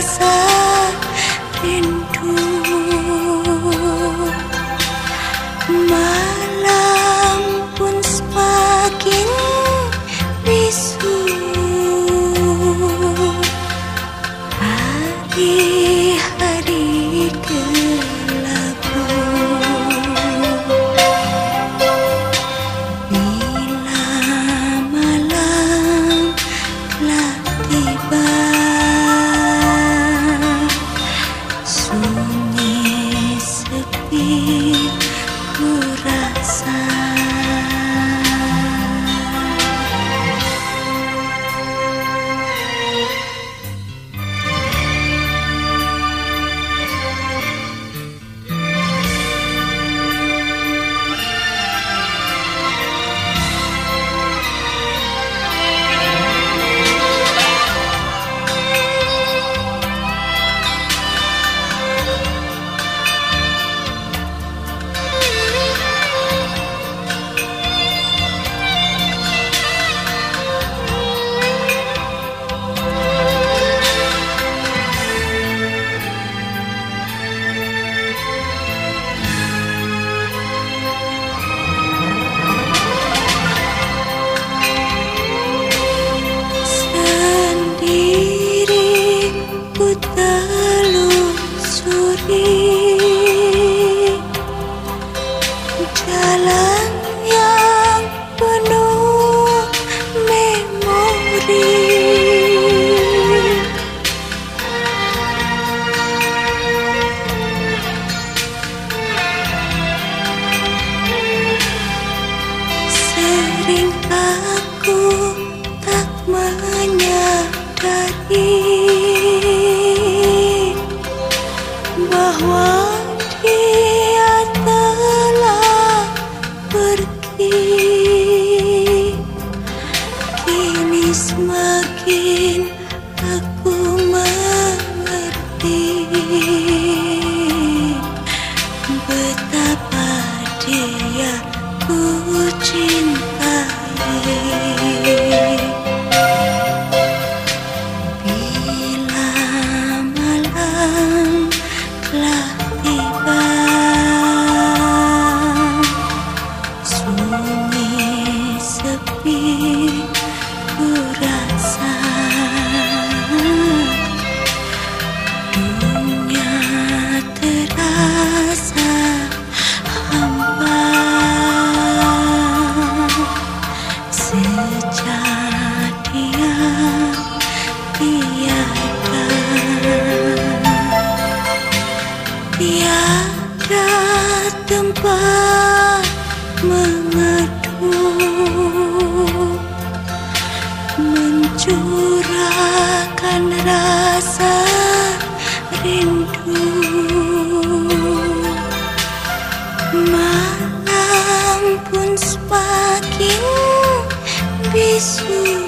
rasa rindu Malam pun semakin bisu. to disappear. bahwa dia telah pergi. Kini semakin aku mengerti betapa dia ku cintai. Tiada tempat mengadu Mencurahkan rasa rindu. Malam pun semakin bisu